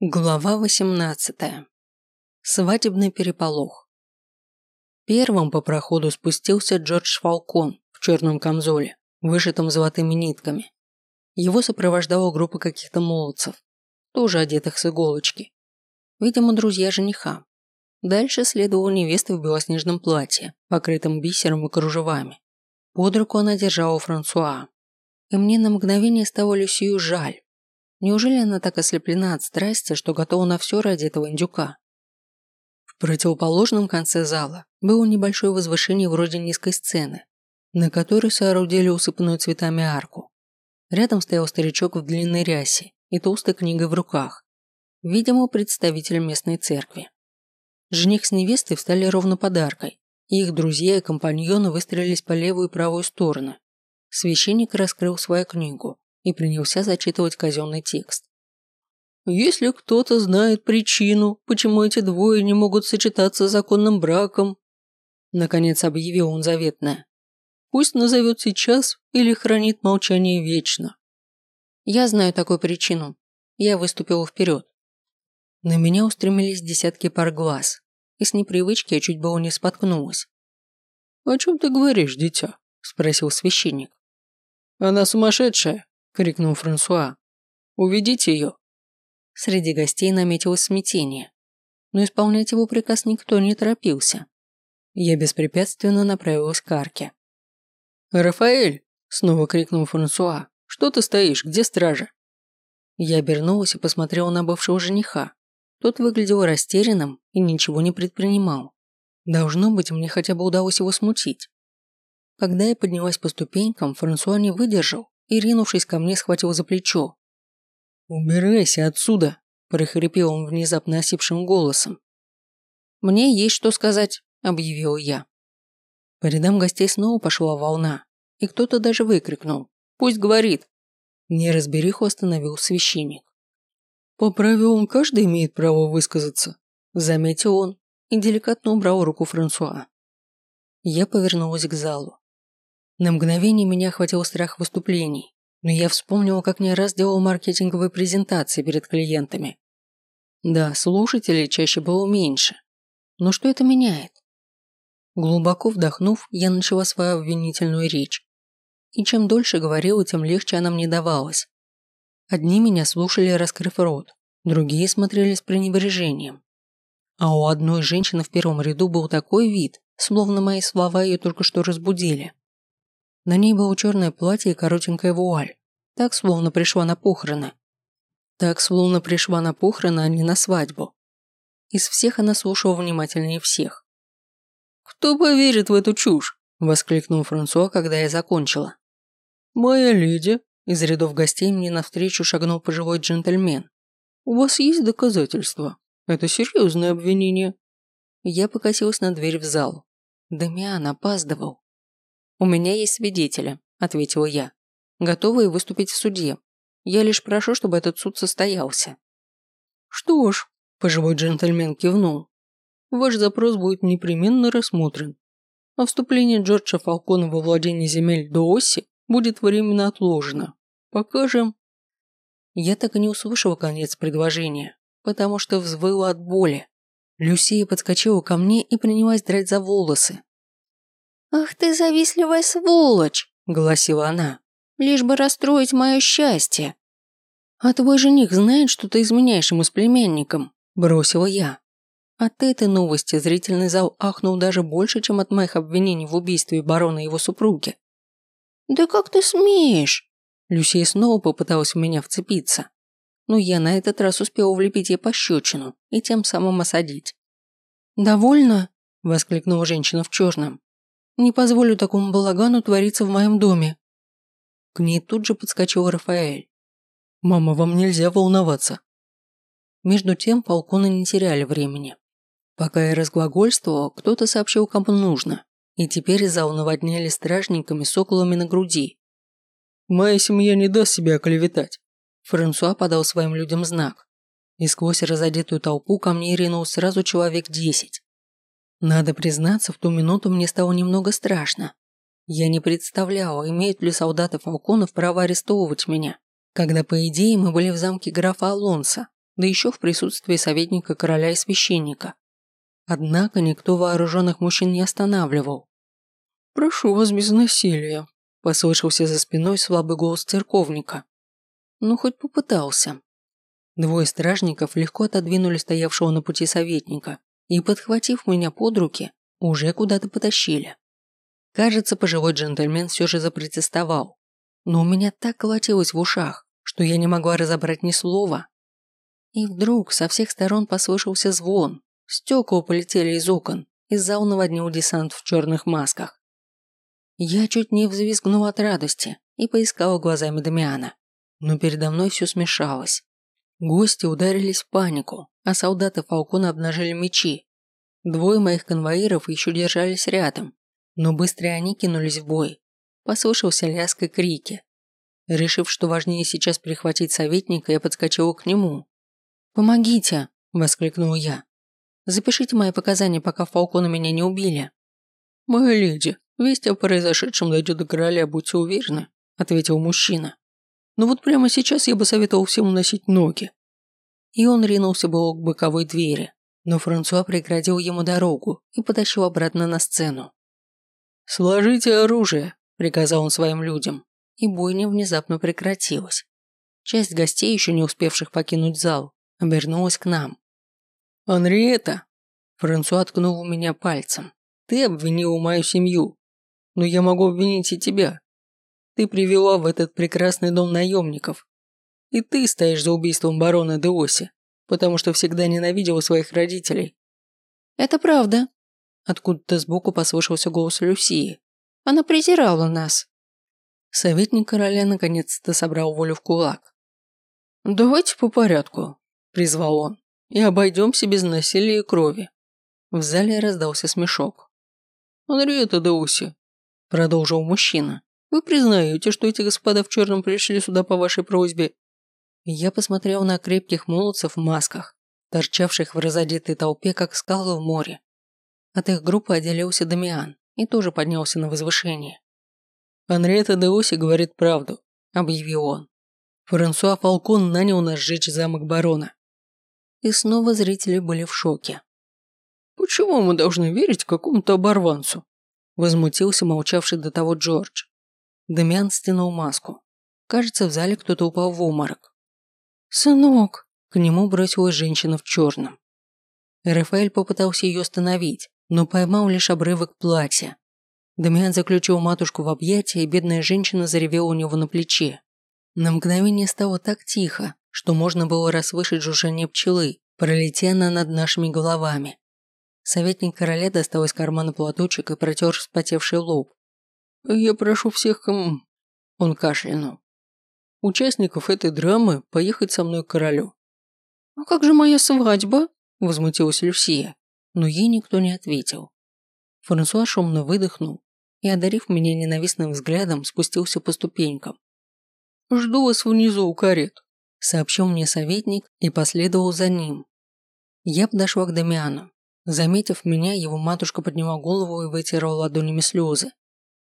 Глава 18. Свадебный переполох. Первым по проходу спустился Джордж Фалкон в черном камзоле, вышитом золотыми нитками. Его сопровождала группа каких-то молодцев, тоже одетых с иголочки. Видимо, друзья жениха. Дальше следовала невеста в белоснежном платье, покрытом бисером и кружевами. Под руку она держала Франсуа. И мне на мгновение стало Люсию жаль, Неужели она так ослеплена от страсти, что готова на все ради этого индюка? В противоположном конце зала было небольшое возвышение вроде низкой сцены, на которой соорудили усыпанную цветами арку. Рядом стоял старичок в длинной рясе и толстой книгой в руках, видимо, представитель местной церкви. Жених с невестой встали ровно под аркой, и их друзья и компаньоны выстроились по левую и правую стороны. Священник раскрыл свою книгу, и принялся зачитывать казенный текст. «Если кто-то знает причину, почему эти двое не могут сочетаться законным браком», наконец объявил он заветное, «пусть назовет сейчас или хранит молчание вечно». «Я знаю такую причину». Я выступила вперед. На меня устремились десятки пар глаз, и с непривычки я чуть было не споткнулась. «О чем ты говоришь, дитя?» – спросил священник. «Она сумасшедшая крикнул Франсуа. «Уведите ее!» Среди гостей наметилось смятение, но исполнять его приказ никто не торопился. Я беспрепятственно направилась к арке. «Рафаэль!» – снова крикнул Франсуа. «Что ты стоишь? Где стража?» Я обернулась и посмотрела на бывшего жениха. Тот выглядел растерянным и ничего не предпринимал. Должно быть, мне хотя бы удалось его смутить. Когда я поднялась по ступенькам, Франсуа не выдержал и, ринувшись ко мне, схватил за плечо. «Убирайся отсюда!» – прохрипел он внезапно осипшим голосом. «Мне есть что сказать», – объявил я. По рядам гостей снова пошла волна, и кто-то даже выкрикнул «Пусть говорит!» Неразбериху остановил священник. «По правилам каждый имеет право высказаться», – заметил он и деликатно убрал руку Франсуа. Я повернулась к залу. На мгновение меня охватил страх выступлений, но я вспомнила, как не раз делал маркетинговые презентации перед клиентами. Да, слушателей чаще было меньше. Но что это меняет? Глубоко вдохнув, я начала свою обвинительную речь. И чем дольше говорила, тем легче она мне давалась. Одни меня слушали, раскрыв рот, другие смотрели с пренебрежением. А у одной женщины в первом ряду был такой вид, словно мои слова ее только что разбудили. На ней было черное платье и коротенькая вуаль. Так, словно пришла на похороны. Так, словно пришла на похороны, а не на свадьбу. Из всех она слушала внимательнее всех. «Кто поверит в эту чушь?» – воскликнул Франсуа, когда я закончила. «Моя леди», – из рядов гостей мне навстречу шагнул пожилой джентльмен. «У вас есть доказательства? Это серьезное обвинение». Я покосилась на дверь в зал. Дамиан опаздывал. «У меня есть свидетели», – ответила я, готовые выступить в суде. Я лишь прошу, чтобы этот суд состоялся». «Что ж», – пожилой джентльмен кивнул, – «ваш запрос будет непременно рассмотрен. А вступление Джорджа Фалкона во владение земель до оси будет временно отложено. Покажем». Я так и не услышала конец предложения, потому что взвыла от боли. Люсия подскочила ко мне и принялась драть за волосы, «Ах ты завистливая сволочь!» – гласила она. «Лишь бы расстроить мое счастье!» «А твой жених знает, что ты изменяешь ему с племянником?» – бросила я. От этой новости зрительный зал ахнул даже больше, чем от моих обвинений в убийстве барона и его супруги. «Да как ты смеешь?» Люсия снова попыталась в меня вцепиться. Но я на этот раз успела влепить ей пощечину и тем самым осадить. «Довольно?» – воскликнула женщина в черном. Не позволю такому балагану твориться в моем доме. К ней тут же подскочил Рафаэль. «Мама, вам нельзя волноваться». Между тем полконы не теряли времени. Пока я разглагольствовал, кто-то сообщил, кому нужно, и теперь зал наводняли стражниками с околами на груди. «Моя семья не даст себя оклеветать», Франсуа подал своим людям знак, и сквозь разодетую толпу ко мне ринул сразу человек десять. Надо признаться, в ту минуту мне стало немного страшно. Я не представляла, имеют ли солдаты Фалконов право арестовывать меня, когда, по идее, мы были в замке графа Алонса, да еще в присутствии советника короля и священника. Однако никто вооруженных мужчин не останавливал. «Прошу вас без насилия», – послышался за спиной слабый голос церковника. Ну, хоть попытался. Двое стражников легко отодвинули стоявшего на пути советника и, подхватив меня под руки, уже куда-то потащили. Кажется, пожилой джентльмен все же запротестовал, но у меня так колотилось в ушах, что я не могла разобрать ни слова. И вдруг со всех сторон послышался звон, стекла полетели из окон, из зал наводнил десант в черных масках. Я чуть не взвизгнула от радости и поискала глазами Дамиана, но передо мной все смешалось. Гости ударились в панику, а солдаты Фалкона обнажили мечи. Двое моих конвоиров еще держались рядом, но быстро они кинулись в бой. Послышался лязг и крики. Решив, что важнее сейчас перехватить советника, я подскочила к нему. «Помогите!» – воскликнул я. «Запишите мои показания, пока Фалкона меня не убили». «Моя леди, весть о произошедшем дойдет до короля, будьте уверены», – ответил мужчина. Но вот прямо сейчас я бы советовал всем носить ноги. И он ринулся было к боковой двери, но Франсуа преградил ему дорогу и потащил обратно на сцену. «Сложите оружие», – приказал он своим людям, и бойня внезапно прекратилась. Часть гостей, еще не успевших покинуть зал, обернулась к нам. «Анриета!» – Франсуа ткнул меня пальцем. «Ты обвинила мою семью, но я могу обвинить и тебя. Ты привела в этот прекрасный дом наемников. И ты стоишь за убийством барона Деоси, потому что всегда ненавидела своих родителей. Это правда. Откуда-то сбоку послышался голос Люсии. Она презирала нас. Советник короля наконец-то собрал волю в кулак. «Давайте по порядку», – призвал он, – «и обойдемся без насилия и крови». В зале раздался смешок. «Анриета Деуси», – продолжил мужчина, вы признаете, что эти господа в черном пришли сюда по вашей просьбе?» Я посмотрел на крепких молодцев в масках, торчавших в разодетой толпе, как скалы в море. От их группы отделился Дамиан и тоже поднялся на возвышение. «Анриета де Оси говорит правду», – объявил он. «Франсуа Фалкон нанял нас сжечь замок барона». И снова зрители были в шоке. «Почему мы должны верить какому-то оборванцу?» – возмутился молчавший до того Джордж. Демьян стянул маску. Кажется, в зале кто-то упал в обморок. «Сынок!» К нему бросилась женщина в черном. Рафаэль попытался ее остановить, но поймал лишь обрывок платья. Дамиан заключил матушку в объятия, и бедная женщина заревела у него на плече. На мгновение стало так тихо, что можно было расслышать жужжание пчелы, пролетя она над нашими головами. Советник короля достал из кармана платочек и протер вспотевший лоб. «Я прошу всех, кому...» Он кашлянул. «Участников этой драмы поехать со мной к королю». «А как же моя свадьба?» – возмутилась Люсия, но ей никто не ответил. Франсуа шумно выдохнул и, одарив меня ненавистным взглядом, спустился по ступенькам. «Жду вас внизу у карет», – сообщил мне советник и последовал за ним. Я подошла к Дамиану. Заметив меня, его матушка подняла голову и вытирала ладонями слезы.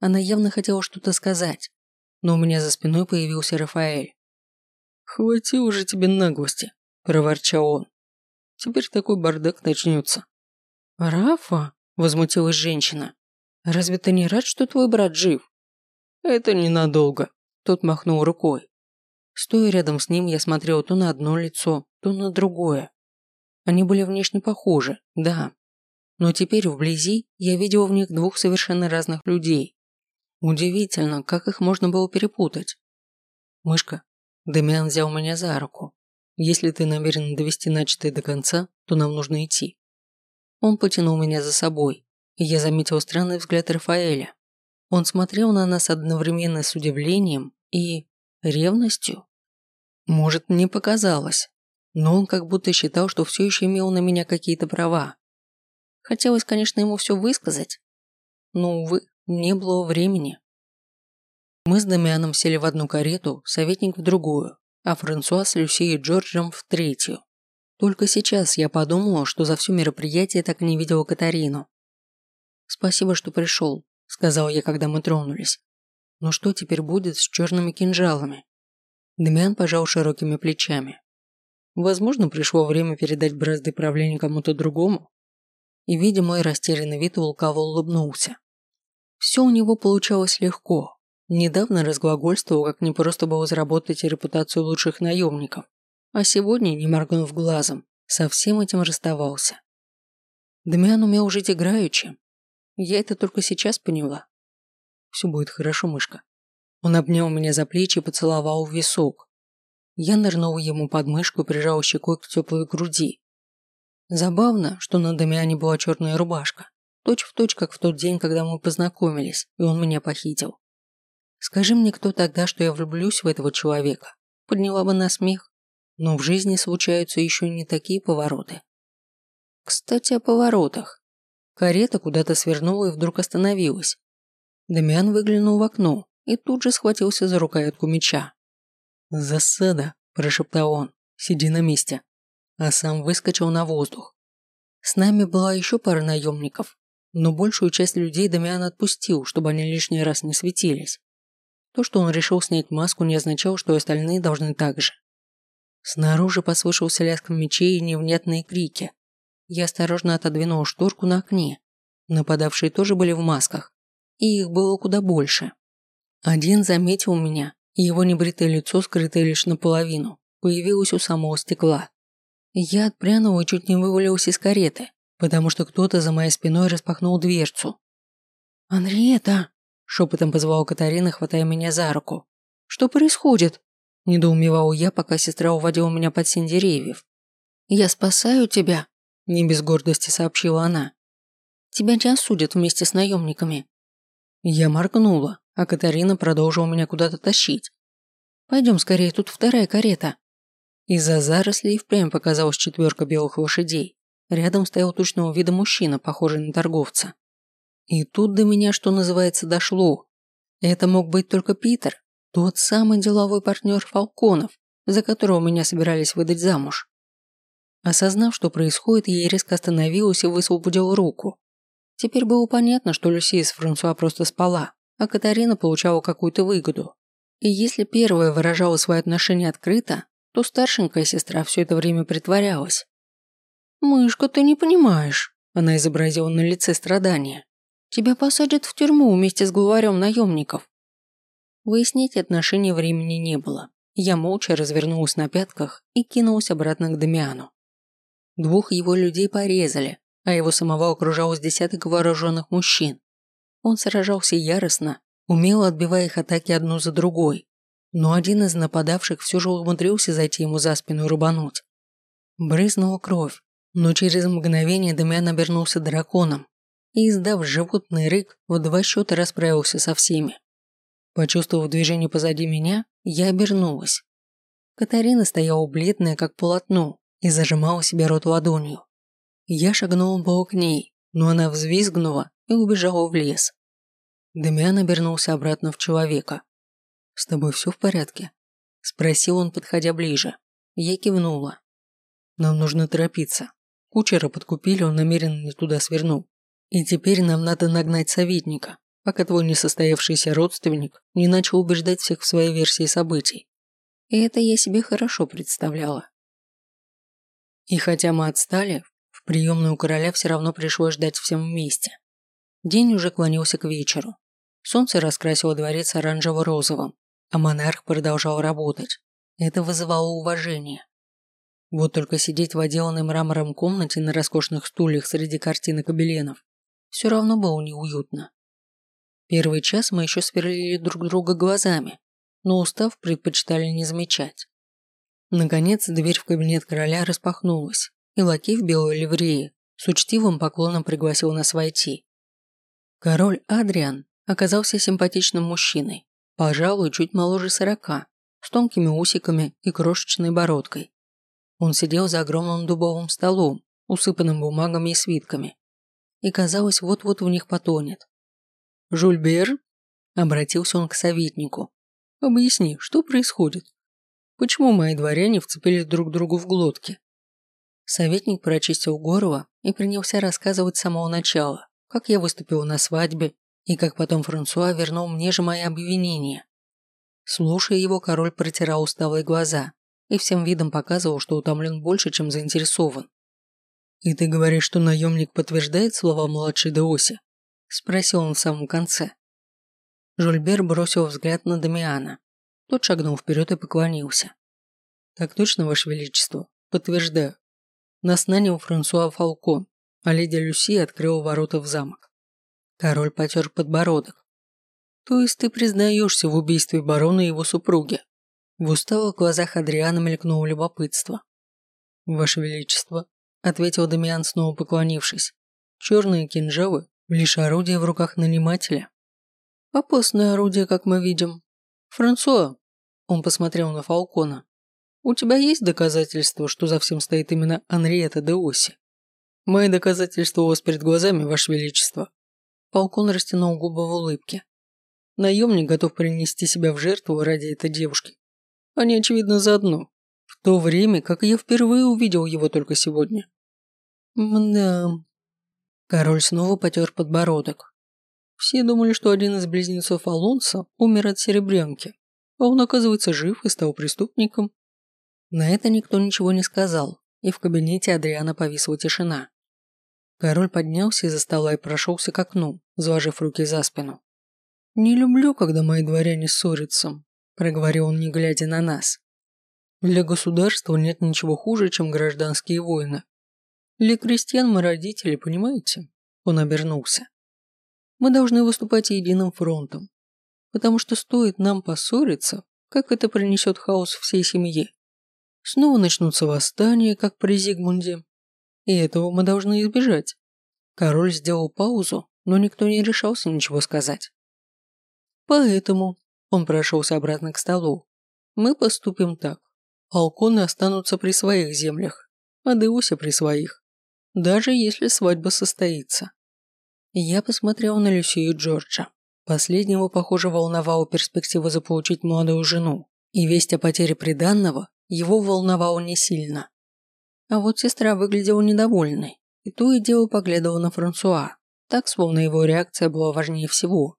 Она явно хотела что-то сказать, но у меня за спиной появился Рафаэль. «Хвати уже тебе наглости», – проворчал он. «Теперь такой бардак начнется». «Рафа?» – возмутилась женщина. «Разве ты не рад, что твой брат жив?» «Это ненадолго», – тот махнул рукой. Стоя рядом с ним, я смотрел то на одно лицо, то на другое. Они были внешне похожи, да. Но теперь вблизи я видел в них двух совершенно разных людей. Удивительно, как их можно было перепутать. Мышка, Демиан взял меня за руку. Если ты намерен довести начатое до конца, то нам нужно идти. Он потянул меня за собой, и я заметил странный взгляд Рафаэля. Он смотрел на нас одновременно с удивлением и ревностью. Может, мне показалось, но он как будто считал, что все еще имел на меня какие-то права. Хотелось, конечно, ему все высказать, но, увы, не было времени. Мы с Дамианом сели в одну карету, советник в другую, а Франсуа с Люси и Джорджем в третью. Только сейчас я подумала, что за все мероприятие так и не видела Катарину. «Спасибо, что пришел», – сказал я, когда мы тронулись. «Но что теперь будет с черными кинжалами?» Дамиан пожал широкими плечами. Возможно, пришло время передать бразды правления кому-то другому. И, видя мой растерянный вид, лукаво улыбнулся. Все у него получалось легко. Недавно разглагольствовал, как не просто было заработать репутацию лучших наемников. А сегодня, не моргнув глазом, со всем этим расставался. Дамиан умел жить играючи. Я это только сейчас поняла. Все будет хорошо, мышка. Он обнял меня за плечи и поцеловал в висок. Я нырнул ему под мышку и прижал щекой к теплой груди. Забавно, что на Дамиане была черная рубашка. Точь в точь, как в тот день, когда мы познакомились, и он меня похитил. Скажи мне кто тогда, что я влюблюсь в этого человека. Подняла бы на смех. Но в жизни случаются еще не такие повороты. Кстати, о поворотах. Карета куда-то свернула и вдруг остановилась. Дамиан выглянул в окно и тут же схватился за рукоятку меча. «Засада», – прошептал он, – «сиди на месте». А сам выскочил на воздух. С нами была еще пара наемников, но большую часть людей Дамиан отпустил, чтобы они лишний раз не светились. То, что он решил снять маску, не означало, что остальные должны так же. Снаружи послышался лязг мечей и невнятные крики. Я осторожно отодвинул шторку на окне. Нападавшие тоже были в масках, и их было куда больше. Один заметил меня, и его небритое лицо, скрытое лишь наполовину, появилось у самого стекла. Я отпрянул и чуть не вывалился из кареты, потому что кто-то за моей спиной распахнул дверцу. «Анриета!» – шепотом позвала Катарина, хватая меня за руку. «Что происходит?» Недоумевал я, пока сестра уводила меня под сень деревьев. «Я спасаю тебя», – не без гордости сообщила она. «Тебя не осудят вместе с наемниками». Я моргнула, а Катарина продолжила меня куда-то тащить. «Пойдем скорее, тут вторая карета». Из-за зарослей впрямь показалась четверка белых лошадей. Рядом стоял тучного вида мужчина, похожий на торговца. И тут до меня, что называется, дошло. Это мог быть только Питер, тот самый деловой партнер Фалконов, за которого меня собирались выдать замуж. Осознав, что происходит, я резко остановилась и высвободила руку. Теперь было понятно, что Люсия с Франсуа просто спала, а Катарина получала какую-то выгоду. И если первая выражала свои отношения открыто, то старшенькая сестра все это время притворялась. «Мышка, ты не понимаешь», – она изобразила на лице страдания. «Тебя посадят в тюрьму вместе с главарем наемников. Выяснить отношения времени не было. Я молча развернулась на пятках и кинулась обратно к Дамиану. Двух его людей порезали, а его самого окружалось десяток вооруженных мужчин. Он сражался яростно, умело отбивая их атаки одну за другой, но один из нападавших все же умудрился зайти ему за спину и рубануть. Брызнула кровь, но через мгновение Дамиан обернулся драконом и, издав животный рык, в два счета расправился со всеми. Почувствовав движение позади меня, я обернулась. Катарина стояла бледная, как полотно, и зажимала себе рот ладонью. Я шагнул было к ней, но она взвизгнула и убежала в лес. Демиан обернулся обратно в человека. «С тобой все в порядке?» – спросил он, подходя ближе. Я кивнула. «Нам нужно торопиться. Кучера подкупили, он намеренно не туда свернул. И теперь нам надо нагнать советника пока твой несостоявшийся родственник не начал убеждать всех в своей версии событий. И это я себе хорошо представляла. И хотя мы отстали, в приемную короля все равно пришлось ждать всем вместе. День уже клонился к вечеру. Солнце раскрасило дворец оранжево-розовым, а монарх продолжал работать. Это вызывало уважение. Вот только сидеть в отделанной мрамором комнате на роскошных стульях среди картин и кабеленов все равно было неуютно. Первый час мы еще сверлили друг друга глазами, но устав предпочитали не замечать. Наконец, дверь в кабинет короля распахнулась, и лакей в белой ливрее с учтивым поклоном пригласил нас войти. Король Адриан оказался симпатичным мужчиной, пожалуй, чуть моложе сорока, с тонкими усиками и крошечной бородкой. Он сидел за огромным дубовым столом, усыпанным бумагами и свитками, и казалось, вот-вот в них потонет. «Жульбер?» – обратился он к советнику. «Объясни, что происходит? Почему мои дворяне вцепились друг другу в глотки?» Советник прочистил горло и принялся рассказывать с самого начала, как я выступил на свадьбе и как потом Франсуа вернул мне же мои обвинения. Слушая его, король протирал усталые глаза и всем видом показывал, что утомлен больше, чем заинтересован. «И ты говоришь, что наемник подтверждает слова младшей Деоси?» – спросил он в самом конце. Жульбер бросил взгляд на Дамиана. Тот шагнул вперед и поклонился. «Так точно, Ваше Величество, подтверждаю. Нас нанял Франсуа Фалкон, а леди Люси открыла ворота в замок. Король потер подбородок. То есть ты признаешься в убийстве барона и его супруги? В усталых глазах Адриана мелькнуло любопытство. «Ваше Величество», – ответил Дамиан, снова поклонившись, – «черные кинжалы – лишь орудие в руках нанимателя». «Опасное орудие, как мы видим. Франсуа», – он посмотрел на Фалкона, – «у тебя есть доказательства, что за всем стоит именно Анриета де Оси?» «Мои доказательства у вас перед глазами, Ваше Величество». Фалкон растянул губы в улыбке. Наемник готов принести себя в жертву ради этой девушки. Они, очевидно, заодно. В то время, как я впервые увидел его только сегодня. Мда. Король снова потер подбородок. Все думали, что один из близнецов Алонса умер от серебрянки, а он, оказывается, жив и стал преступником. На это никто ничего не сказал, и в кабинете Адриана повисла тишина. Король поднялся из-за стола и прошелся к окну, заложив руки за спину. «Не люблю, когда мои дворяне ссорятся», – проговорил он, не глядя на нас. «Для государства нет ничего хуже, чем гражданские войны. Для крестьян мы родители, понимаете?» Он обернулся. «Мы должны выступать единым фронтом, потому что стоит нам поссориться, как это принесет хаос всей семье. Снова начнутся восстания, как при Зигмунде, и этого мы должны избежать». Король сделал паузу, но никто не решался ничего сказать. Поэтому он прошелся обратно к столу. Мы поступим так. Алконы останутся при своих землях, а Деуся при своих. Даже если свадьба состоится. Я посмотрел на Люси и Джорджа. Последнего, похоже, волновала перспектива заполучить молодую жену, и весть о потере приданного его волновала не сильно. А вот сестра выглядела недовольной, и то и дело поглядывала на Франсуа, так, словно его реакция была важнее всего.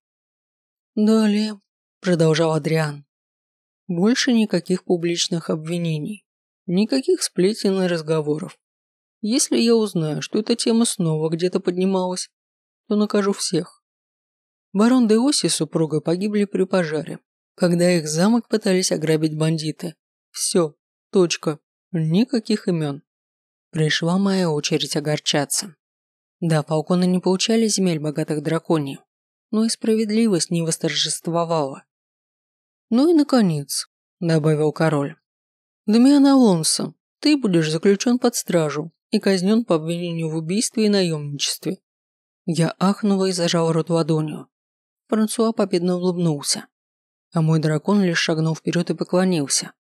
«Далее», – продолжал Адриан, – «больше никаких публичных обвинений, никаких сплетен и разговоров. Если я узнаю, что эта тема снова где-то поднималась, то накажу всех. Барон де Оси с супругой погибли при пожаре, когда их замок пытались ограбить бандиты. Все, точка, никаких имен. Пришла моя очередь огорчаться. Да, фалконы не получали земель богатых драконий, но и справедливость не восторжествовала. «Ну и, наконец», – добавил король, – «Дамиан Алонсо, ты будешь заключен под стражу и казнен по обвинению в убийстве и наемничестве». Я ахнула и зажал рот ладонью. Франсуа победно улыбнулся, а мой дракон лишь шагнул вперед и поклонился.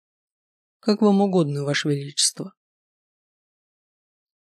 «Как вам угодно, Ваше Величество».